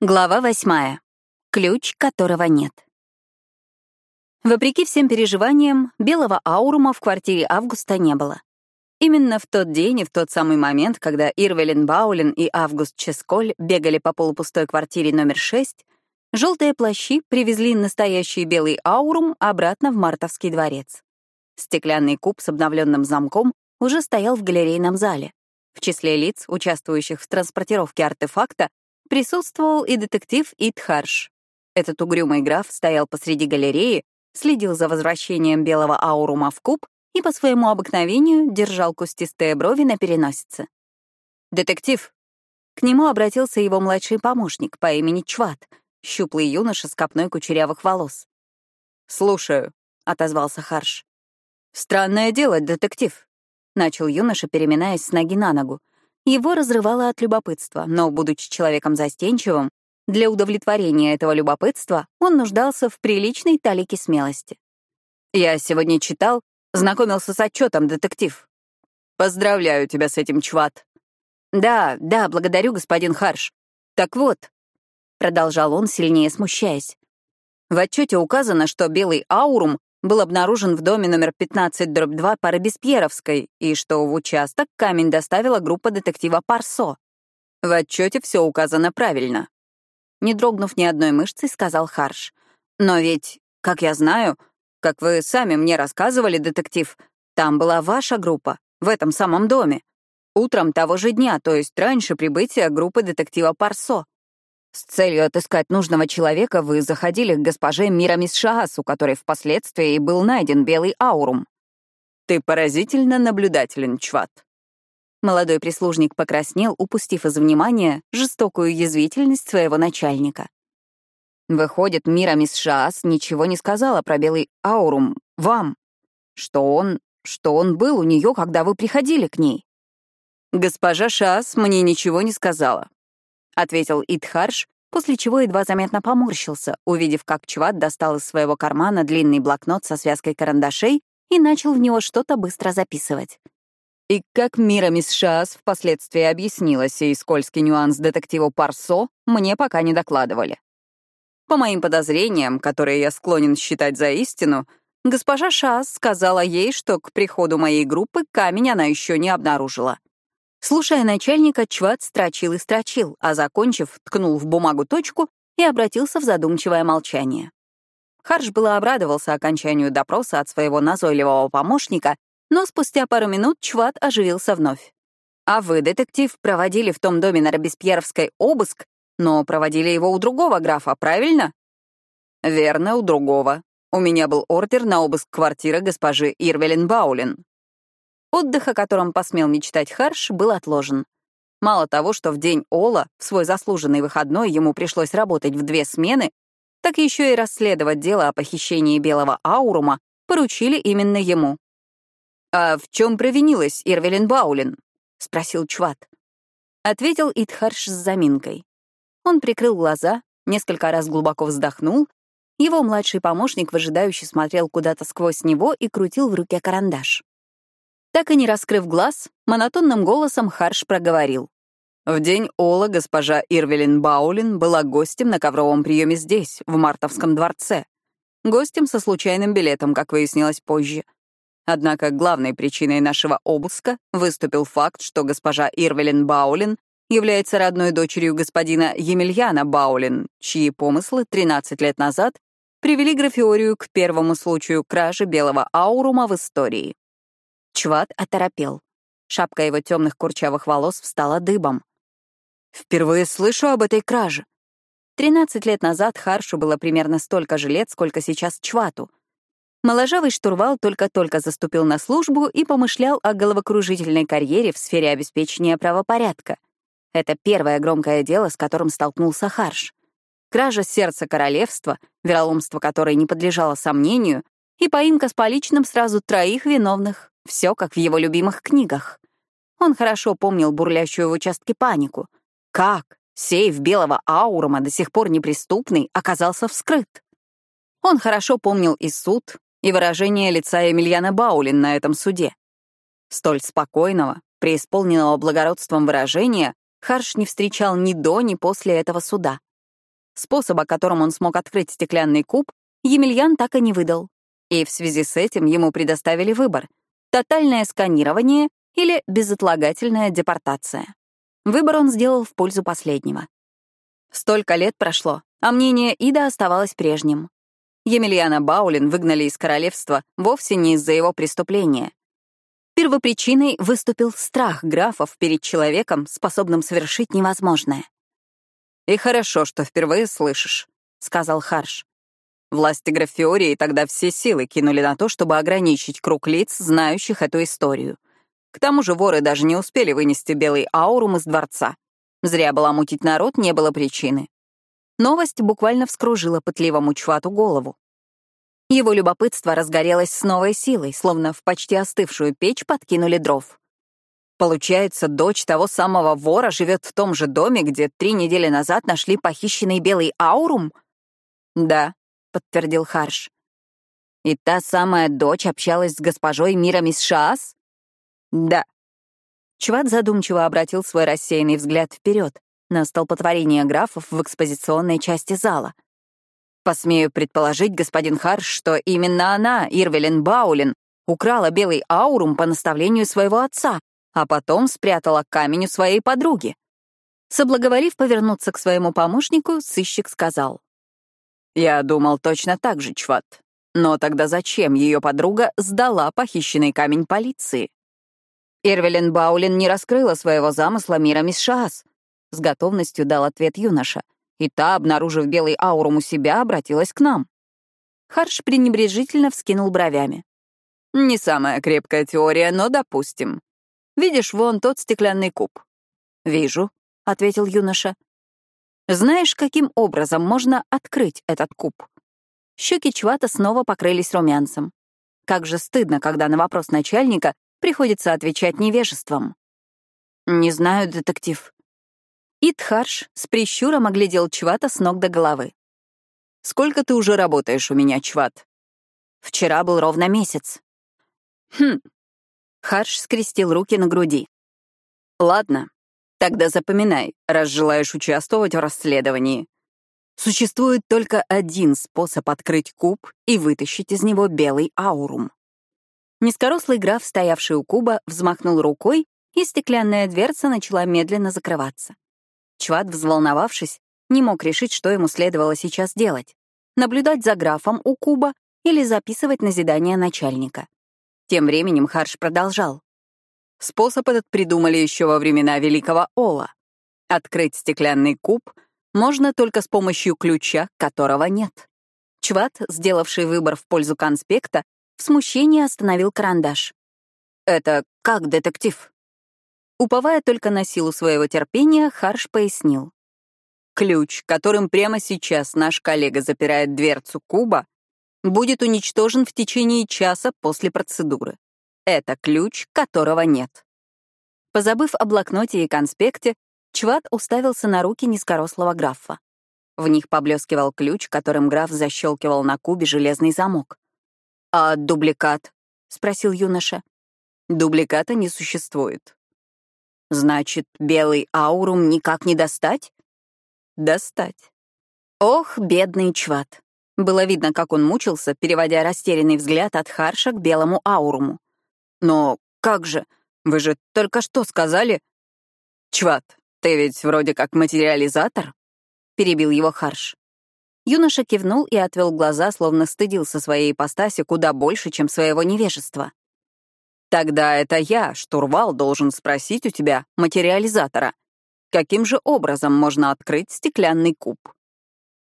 Глава восьмая. Ключ, которого нет. Вопреки всем переживаниям, белого аурума в квартире Августа не было. Именно в тот день и в тот самый момент, когда Ирвелин Баулин и Август Ческоль бегали по полупустой квартире номер 6, желтые плащи привезли настоящий белый аурум обратно в Мартовский дворец. Стеклянный куб с обновленным замком уже стоял в галерейном зале. В числе лиц, участвующих в транспортировке артефакта, присутствовал и детектив Ит Харш. Этот угрюмый граф стоял посреди галереи, следил за возвращением белого аурума в куб и по своему обыкновению держал кустистые брови на переносице. «Детектив!» К нему обратился его младший помощник по имени Чват, щуплый юноша с копной кучерявых волос. «Слушаю», — отозвался Харш. «Странное дело, детектив», — начал юноша, переминаясь с ноги на ногу. Его разрывало от любопытства, но, будучи человеком застенчивым, для удовлетворения этого любопытства он нуждался в приличной талике смелости. «Я сегодня читал, знакомился с отчетом, детектив. Поздравляю тебя с этим, чват». «Да, да, благодарю, господин Харш. Так вот», — продолжал он, сильнее смущаясь, в отчете указано, что белый аурум был обнаружен в доме номер 15-2 по Робеспьеровской, и что в участок камень доставила группа детектива Парсо. В отчете все указано правильно. Не дрогнув ни одной мышцей, сказал Харш. Но ведь, как я знаю, как вы сами мне рассказывали, детектив, там была ваша группа, в этом самом доме. Утром того же дня, то есть раньше прибытия группы детектива Парсо. С целью отыскать нужного человека вы заходили к госпоже Мирамис Шаас, у которой впоследствии был найден белый аурум. Ты поразительно наблюдателен, Чват. Молодой прислужник покраснел, упустив из внимания жестокую язвительность своего начальника. Выходит, Мирамис Шаас ничего не сказала про белый аурум вам, что он, что он был у нее, когда вы приходили к ней. Госпожа Шаас мне ничего не сказала. — ответил Итхарш, после чего едва заметно поморщился, увидев, как Чват достал из своего кармана длинный блокнот со связкой карандашей и начал в него что-то быстро записывать. И как Мира мисс Шаас впоследствии объяснила сей скользкий нюанс детективу Парсо, мне пока не докладывали. По моим подозрениям, которые я склонен считать за истину, госпожа Шаас сказала ей, что к приходу моей группы камень она еще не обнаружила. Слушая начальника, Чват строчил и строчил, а, закончив, ткнул в бумагу точку и обратился в задумчивое молчание. Харш было обрадовался окончанию допроса от своего назойливого помощника, но спустя пару минут Чват оживился вновь. «А вы, детектив, проводили в том доме на Робеспьеровской обыск, но проводили его у другого графа, правильно?» «Верно, у другого. У меня был ордер на обыск квартиры госпожи Ирвелин Баулин. Отдых, о котором посмел мечтать Харш, был отложен. Мало того, что в день Ола, в свой заслуженный выходной, ему пришлось работать в две смены, так еще и расследовать дело о похищении белого аурума поручили именно ему. «А в чем провинилась Ирвелин Баулин?» — спросил Чват. Ответил Итхарш с заминкой. Он прикрыл глаза, несколько раз глубоко вздохнул, его младший помощник выжидающе смотрел куда-то сквозь него и крутил в руке карандаш. Так и не раскрыв глаз, монотонным голосом Харш проговорил. В день Ола госпожа Ирвелин Баулин была гостем на ковровом приеме здесь, в Мартовском дворце. Гостем со случайным билетом, как выяснилось позже. Однако главной причиной нашего обыска выступил факт, что госпожа Ирвелин Баулин является родной дочерью господина Емельяна Баулин, чьи помыслы 13 лет назад привели Графиорию к первому случаю кражи белого аурума в истории. Чват оторопел. Шапка его темных курчавых волос встала дыбом. «Впервые слышу об этой краже». Тринадцать лет назад Харшу было примерно столько же лет, сколько сейчас Чвату. Моложавый штурвал только-только заступил на службу и помышлял о головокружительной карьере в сфере обеспечения правопорядка. Это первое громкое дело, с которым столкнулся Харш. Кража сердца королевства, вероломство которой не подлежало сомнению, и поимка с поличным сразу троих виновных. Все как в его любимых книгах. Он хорошо помнил бурлящую в участке панику. Как сейф белого аурума, до сих пор неприступный, оказался вскрыт? Он хорошо помнил и суд, и выражение лица Емельяна Баулин на этом суде. Столь спокойного, преисполненного благородством выражения Харш не встречал ни до, ни после этого суда. Способа, которым он смог открыть стеклянный куб, Емельян так и не выдал. И в связи с этим ему предоставили выбор — тотальное сканирование или безотлагательная депортация. Выбор он сделал в пользу последнего. Столько лет прошло, а мнение Ида оставалось прежним. Емельяна Баулин выгнали из королевства вовсе не из-за его преступления. Первопричиной выступил страх графов перед человеком, способным совершить невозможное. «И хорошо, что впервые слышишь», — сказал Харш. Власти Графиории тогда все силы кинули на то, чтобы ограничить круг лиц, знающих эту историю. К тому же воры даже не успели вынести белый аурум из дворца. Зря было мутить народ, не было причины. Новость буквально вскружила пытливому чвату голову. Его любопытство разгорелось с новой силой, словно в почти остывшую печь подкинули дров. Получается, дочь того самого вора живет в том же доме, где три недели назад нашли похищенный белый аурум? Да, подтвердил Харш. И та самая дочь общалась с госпожой Миром из Шаас? Да. Чват задумчиво обратил свой рассеянный взгляд вперед на столпотворение графов в экспозиционной части зала. Посмею предположить, господин Харш, что именно она, Ирвелин Баулин, украла белый аурум по наставлению своего отца, а потом спрятала камень у своей подруги. Соблаговолив повернуться к своему помощнику, сыщик сказал. «Я думал точно так же, Чват. Но тогда зачем ее подруга сдала похищенный камень полиции?» Ирвелин Баулин не раскрыла своего замысла мира мисс Шаас. С готовностью дал ответ юноша. И та, обнаружив белый аурум у себя, обратилась к нам. Харш пренебрежительно вскинул бровями. «Не самая крепкая теория, но допустим. Видишь, вон тот стеклянный куб?» «Вижу», — ответил юноша. «Знаешь, каким образом можно открыть этот куб?» Щеки Чвата снова покрылись румянцем. Как же стыдно, когда на вопрос начальника приходится отвечать невежеством. «Не знаю, детектив». Итхарш с прищуром оглядел Чвата с ног до головы. «Сколько ты уже работаешь у меня, Чват?» «Вчера был ровно месяц». «Хм, Харш скрестил руки на груди. «Ладно, тогда запоминай, раз желаешь участвовать в расследовании. Существует только один способ открыть куб и вытащить из него белый аурум». Низкорослый граф, стоявший у куба, взмахнул рукой, и стеклянная дверца начала медленно закрываться. Чват, взволновавшись, не мог решить, что ему следовало сейчас делать — наблюдать за графом у куба или записывать назидание начальника. Тем временем Харш продолжал. Способ этот придумали еще во времена Великого Ола. Открыть стеклянный куб можно только с помощью ключа, которого нет. Чват, сделавший выбор в пользу конспекта, в смущении остановил карандаш. «Это как детектив?» Уповая только на силу своего терпения, Харш пояснил. Ключ, которым прямо сейчас наш коллега запирает дверцу куба, будет уничтожен в течение часа после процедуры. Это ключ, которого нет. Позабыв о блокноте и конспекте, Чват уставился на руки низкорослого графа. В них поблескивал ключ, которым граф защелкивал на кубе железный замок. «А дубликат?» — спросил юноша. «Дубликата не существует». «Значит, белый аурум никак не достать?» «Достать». Ох, бедный Чват. Было видно, как он мучился, переводя растерянный взгляд от Харша к белому ауруму. «Но как же? Вы же только что сказали...» «Чват, ты ведь вроде как материализатор?» — перебил его Харш. Юноша кивнул и отвел глаза, словно стыдился своей ипостаси куда больше, чем своего невежества. «Тогда это я, штурвал, должен спросить у тебя, материализатора, каким же образом можно открыть стеклянный куб?»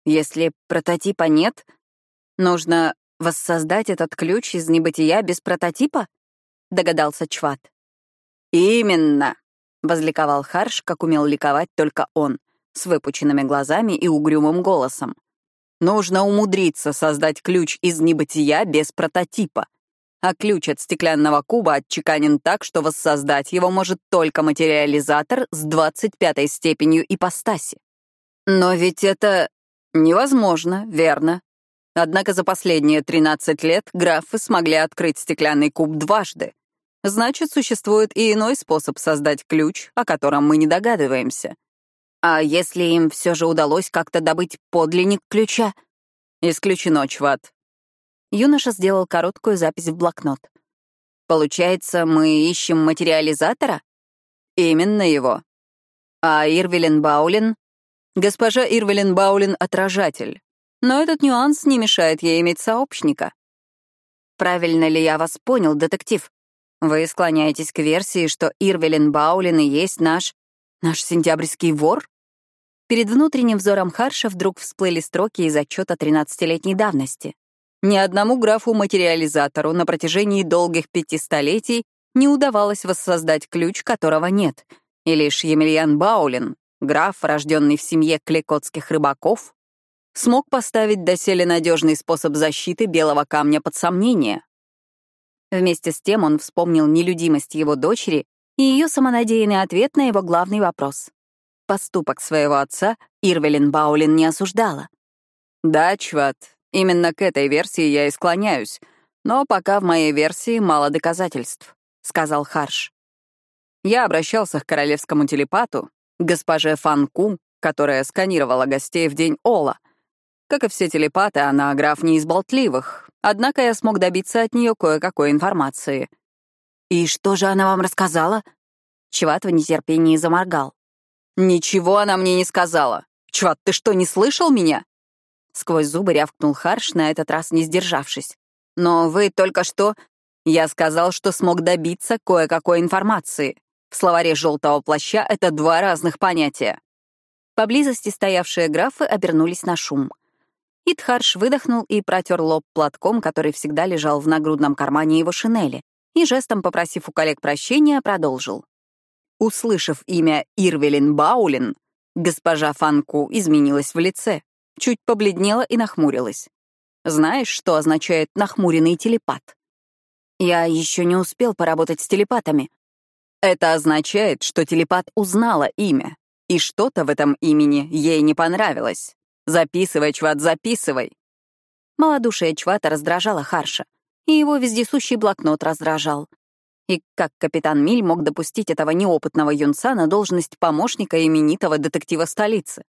Если прототипа нет, нужно воссоздать этот ключ из небытия без прототипа? Догадался Чват. Именно, возликовал Харш, как умел ликовать только он, с выпученными глазами и угрюмым голосом. Нужно умудриться создать ключ из небытия без прототипа. А ключ от стеклянного куба отчеканен так, что воссоздать его может только материализатор с 25 степенью ипостаси. Но ведь это Невозможно, верно. Однако за последние 13 лет графы смогли открыть стеклянный куб дважды. Значит, существует и иной способ создать ключ, о котором мы не догадываемся. А если им все же удалось как-то добыть подлинник ключа? Исключено, Чват. Юноша сделал короткую запись в блокнот. Получается, мы ищем материализатора? Именно его. А Ирвелин Баулин? Госпожа Ирвелин Баулин — отражатель. Но этот нюанс не мешает ей иметь сообщника. Правильно ли я вас понял, детектив? Вы склоняетесь к версии, что Ирвелин Баулин и есть наш... наш сентябрьский вор? Перед внутренним взором Харша вдруг всплыли строки из отчета 13-летней давности. Ни одному графу-материализатору на протяжении долгих пяти столетий не удавалось воссоздать ключ, которого нет, и лишь Емельян Баулин, граф, рожденный в семье клекотских рыбаков, смог поставить доселе надежный способ защиты белого камня под сомнение. Вместе с тем он вспомнил нелюдимость его дочери и ее самонадеянный ответ на его главный вопрос. Поступок своего отца Ирвелин Баулин не осуждала. «Да, Чват, именно к этой версии я и склоняюсь, но пока в моей версии мало доказательств», — сказал Харш. Я обращался к королевскому телепату, госпоже Фанку, которая сканировала гостей в день Ола, как и все телепаты, она граф не из болтливых, однако я смог добиться от нее кое-какой информации. «И что же она вам рассказала?» Чват в нетерпении заморгал. «Ничего она мне не сказала. Чват, ты что, не слышал меня?» Сквозь зубы рявкнул Харш, на этот раз не сдержавшись. «Но вы только что...» Я сказал, что смог добиться кое-какой информации. В словаре «желтого плаща» это два разных понятия. Поблизости стоявшие графы обернулись на шум — Итхарш выдохнул и протер лоб платком, который всегда лежал в нагрудном кармане его шинели, и жестом попросив у коллег прощения, продолжил. Услышав имя Ирвелин Баулин, госпожа Фанку изменилась в лице, чуть побледнела и нахмурилась. Знаешь, что означает нахмуренный телепат? Я еще не успел поработать с телепатами. Это означает, что телепат узнала имя, и что-то в этом имени ей не понравилось. Записывай, Чват, записывай. Молодушие Чвата раздражало Харша, и его вездесущий блокнот раздражал. И как капитан Миль мог допустить этого неопытного юнца на должность помощника именитого детектива столицы?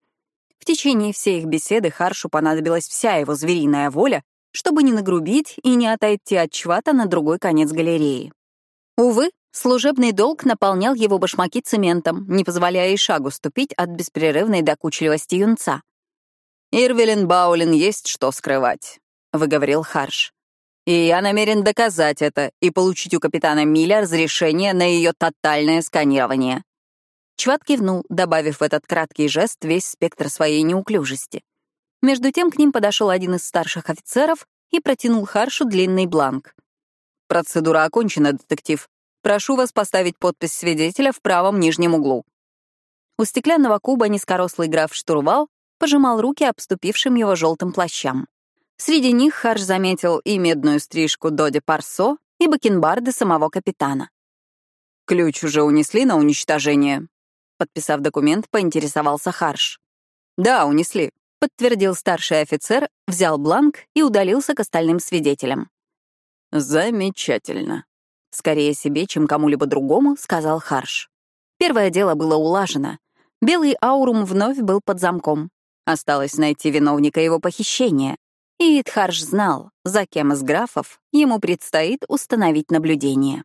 В течение всей их беседы Харшу понадобилась вся его звериная воля, чтобы не нагрубить и не отойти от Чвата на другой конец галереи. Увы, служебный долг наполнял его башмаки цементом, не позволяя и шагу ступить от беспрерывной докучливости юнца. «Ирвелин Баулин есть что скрывать», — выговорил Харш. «И я намерен доказать это и получить у капитана Миля разрешение на ее тотальное сканирование». Чват кивнул, добавив в этот краткий жест весь спектр своей неуклюжести. Между тем к ним подошел один из старших офицеров и протянул Харшу длинный бланк. «Процедура окончена, детектив. Прошу вас поставить подпись свидетеля в правом нижнем углу». У стеклянного куба низкорослый граф Штурвал пожимал руки обступившим его желтым плащам. Среди них Харш заметил и медную стрижку Доди Парсо, и бакенбарды самого капитана. «Ключ уже унесли на уничтожение?» Подписав документ, поинтересовался Харш. «Да, унесли», — подтвердил старший офицер, взял бланк и удалился к остальным свидетелям. «Замечательно», — скорее себе, чем кому-либо другому, сказал Харш. Первое дело было улажено. Белый аурум вновь был под замком. Осталось найти виновника его похищения. И Итхарш знал, за кем из графов ему предстоит установить наблюдение.